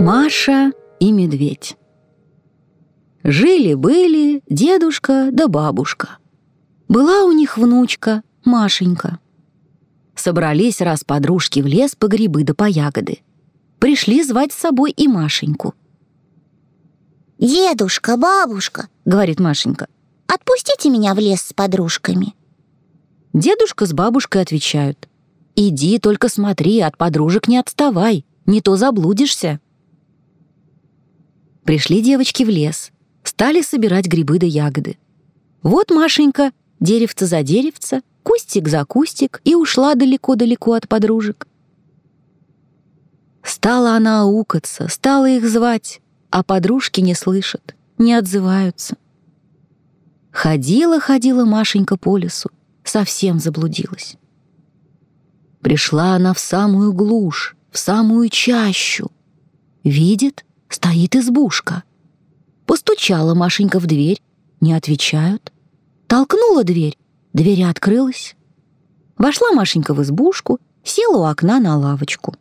Маша и медведь. Жили-были дедушка да бабушка. Была у них внучка Машенька. Собрались раз подружки в лес по грибы да по ягоды. Пришли звать с собой и Машеньку. «Дедушка, бабушка», — говорит Машенька, «отпустите меня в лес с подружками». Дедушка с бабушкой отвечают. «Иди, только смотри, от подружек не отставай, не то заблудишься». Пришли девочки в лес, стали собирать грибы да ягоды. Вот Машенька, деревце за деревце, кустик за кустик, и ушла далеко-далеко от подружек. Стала она аукаться, стала их звать, а подружки не слышат, не отзываются. Ходила-ходила Машенька по лесу, совсем заблудилась. Пришла она в самую глушь, в самую чащу. Видит, стоит избушка. Постучала Машенька в дверь, не отвечают. Толкнула дверь, дверь открылась. Вошла Машенька в избушку, села у окна на лавочку.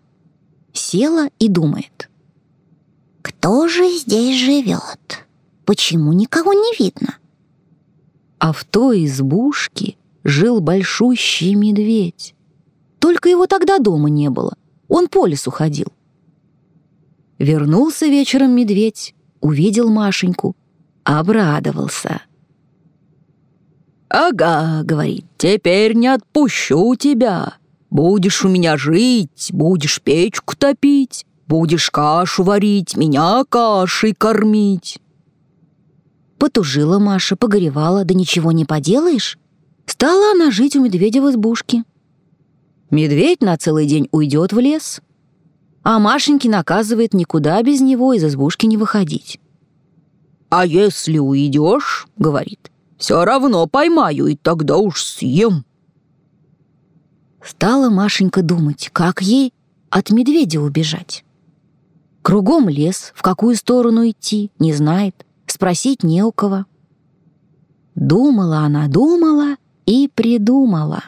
Села и думает. «Кто же здесь живет? Почему никого не видно?» А в той избушке жил большущий медведь. Только его тогда дома не было. Он по лесу ходил. Вернулся вечером медведь, увидел Машеньку, обрадовался. «Ага», — говорит, — «теперь не отпущу тебя. Будешь у меня жить, будешь печку топить, будешь кашу варить, меня кашей кормить». Потужила Маша, погоревала, да ничего не поделаешь. Стала она жить у медведя в избушке. Медведь на целый день уйдет в лес, а Машеньке наказывает никуда без него из избушки не выходить. «А если уйдешь, — говорит, — все равно поймаю, и тогда уж съем». Стала Машенька думать, как ей от медведя убежать. Кругом лес, в какую сторону идти, не знает, спросить не у кого. Думала она, думала и придумала.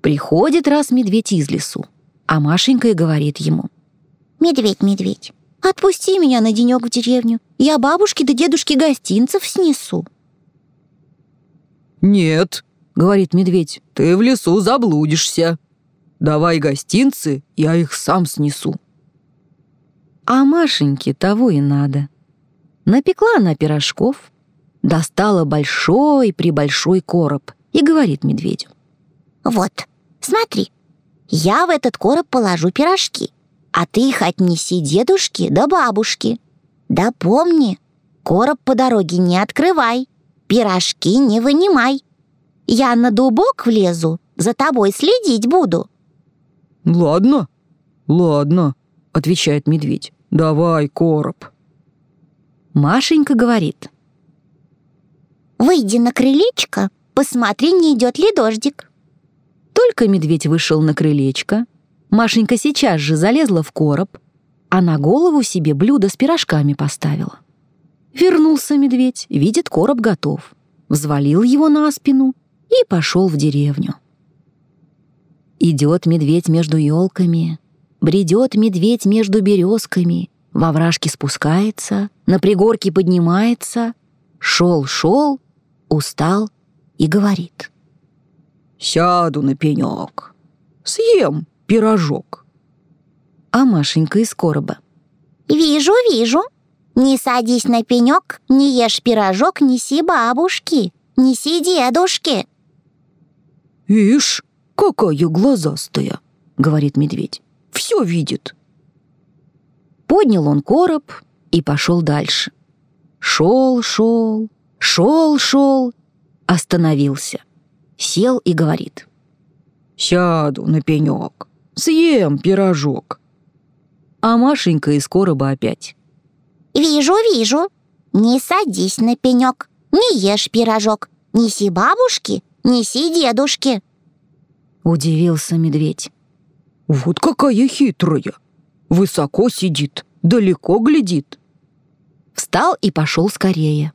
Приходит раз медведь из лесу, а Машенька и говорит ему. «Медведь, медведь, отпусти меня на денек в деревню. Я бабушке да дедушке гостинцев снесу». «Нет», — говорит медведь, — «ты в лесу заблудишься. Давай гостинцы, я их сам снесу». А Машеньке того и надо. Напекла она пирожков, достала большой-пребольшой короб и говорит медведю. «Вот, смотри, я в этот короб положу пирожки, а ты их отнеси дедушке да бабушке. Да помни, короб по дороге не открывай, пирожки не вынимай. Я на дубок влезу, за тобой следить буду». «Ладно, ладно», — отвечает медведь. «Давай короб». Машенька говорит. «Выйди на крылечко, посмотри, не идет ли дождик». Только медведь вышел на крылечко, Машенька сейчас же залезла в короб, а на голову себе блюдо с пирожками поставила. Вернулся медведь, видит, короб готов, взвалил его на спину и пошел в деревню. Идет медведь между елками, бредет медведь между березками, во вражке спускается, на пригорке поднимается, шел-шел, устал и говорит. «Сяду на пенек, съем пирожок». А Машенька из короба. «Вижу, вижу. Не садись на пенек, не ешь пирожок, неси бабушки, неси дедушки». «Ишь, какая глазастая!» — говорит медведь. «Все видит». Поднял он короб и пошел дальше. Шел, шел, шел, шел, остановился. Сел и говорит. «Сяду на пенек, съем пирожок». А Машенька из короба опять. «Вижу, вижу. Не садись на пенек, не ешь пирожок. Неси бабушки, неси дедушки». Удивился медведь. «Вот какая хитрая! Высоко сидит, далеко глядит». Встал и пошел скорее.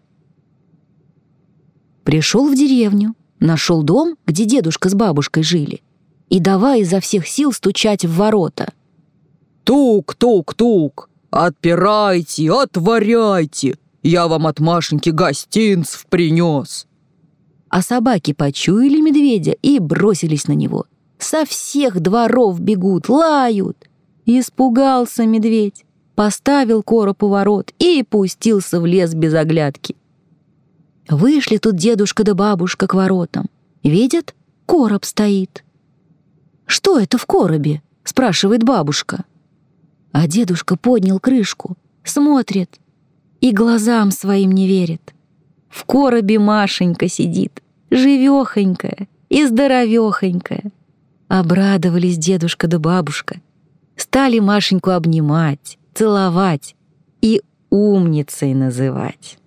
Пришел в деревню, нашел дом, где дедушка с бабушкой жили, и давай изо всех сил стучать в ворота. Тук-тук-тук! Отпирайте, отворяйте! Я вам от Машеньки гостинцев принес!» А собаки почуяли медведя и бросились на него. Со всех дворов бегут, лают. Испугался медведь, поставил короб у ворот и пустился в лес без оглядки. Вышли тут дедушка да бабушка к воротам. Видят, короб стоит. «Что это в коробе?» — спрашивает бабушка. А дедушка поднял крышку, смотрит и глазам своим не верит. В коробе Машенька сидит, живехонькая и здоровехонькая. Обрадовались дедушка да бабушка. Стали Машеньку обнимать, целовать и умницей называть.